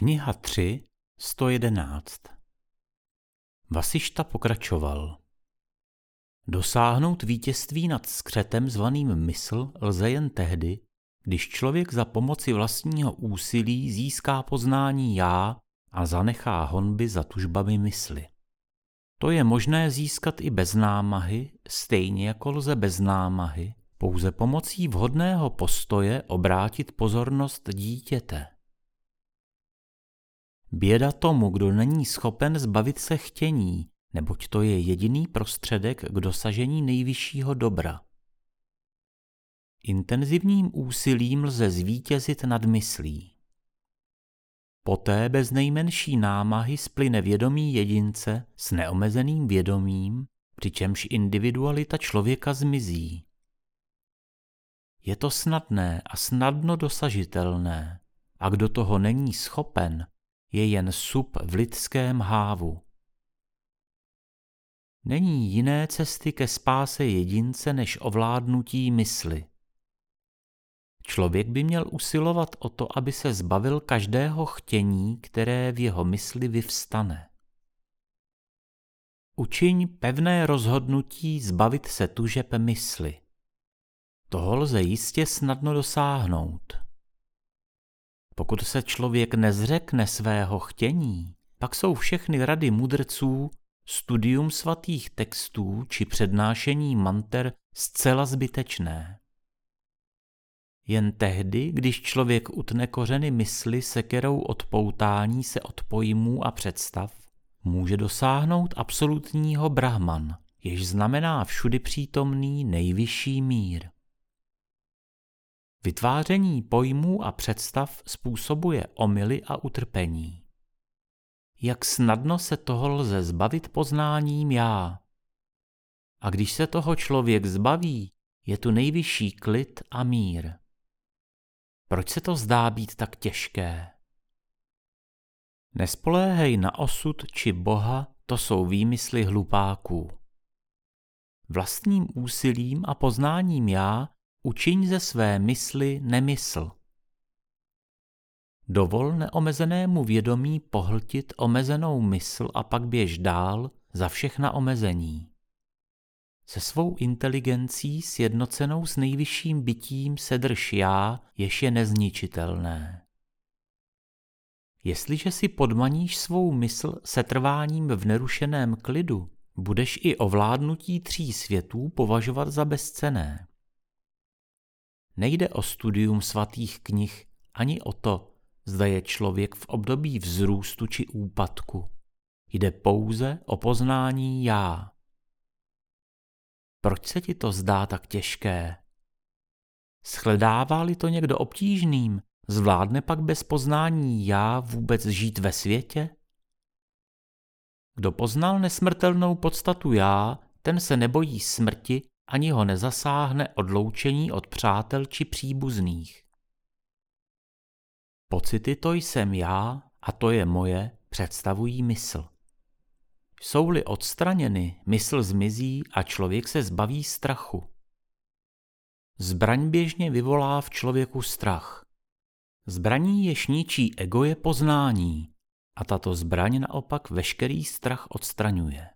Kniha 3, 111 Vasišta pokračoval. Dosáhnout vítězství nad skřetem zvaným mysl lze jen tehdy, když člověk za pomoci vlastního úsilí získá poznání já a zanechá honby za tužbami mysli. To je možné získat i bez námahy, stejně jako lze bez námahy, pouze pomocí vhodného postoje obrátit pozornost dítěte. Běda tomu, kdo není schopen zbavit se chtění, neboť to je jediný prostředek k dosažení nejvyššího dobra. Intenzivním úsilím lze zvítězit nad myslí. Poté bez nejmenší námahy splyne vědomí jedince s neomezeným vědomím, přičemž individualita člověka zmizí. Je to snadné a snadno dosažitelné, a kdo toho není schopen, je jen sup v lidském hávu. Není jiné cesty ke spáse jedince než ovládnutí mysli. Člověk by měl usilovat o to, aby se zbavil každého chtění, které v jeho mysli vyvstane. Učiň pevné rozhodnutí zbavit se tužeb mysli. Toho lze jistě snadno dosáhnout. Pokud se člověk nezřekne svého chtění, pak jsou všechny rady mudrců, studium svatých textů či přednášení manter zcela zbytečné. Jen tehdy, když člověk utne kořeny mysli sekerou odpoutání se od pojmů a představ, může dosáhnout absolutního brahman, jež znamená všudy přítomný nejvyšší mír. Vytváření pojmů a představ způsobuje omily a utrpení. Jak snadno se toho lze zbavit poznáním já. A když se toho člověk zbaví, je tu nejvyšší klid a mír. Proč se to zdá být tak těžké? Nespoléhej na osud či Boha, to jsou výmysly hlupáků. Vlastním úsilím a poznáním já Učiň ze své mysli nemysl. Dovol neomezenému vědomí pohltit omezenou mysl a pak běž dál za všechna omezení. Se svou inteligencí sjednocenou s nejvyšším bytím se drž já, jež je nezničitelné. Jestliže si podmaníš svou mysl setrváním v nerušeném klidu, budeš i ovládnutí tří světů považovat za bezcené. Nejde o studium svatých knih ani o to, zda je člověk v období vzrůstu či úpadku. Jde pouze o poznání já. Proč se ti to zdá tak těžké? Shledává-li to někdo obtížným, zvládne pak bez poznání já vůbec žít ve světě? Kdo poznal nesmrtelnou podstatu já, ten se nebojí smrti ani ho nezasáhne odloučení od přátel či příbuzných. Pocity to jsem já a to je moje představují mysl. Jsou-li odstraněny, mysl zmizí a člověk se zbaví strachu. Zbraň běžně vyvolá v člověku strach. Zbraní jež ničí ego je poznání a tato zbraň naopak veškerý strach odstraňuje.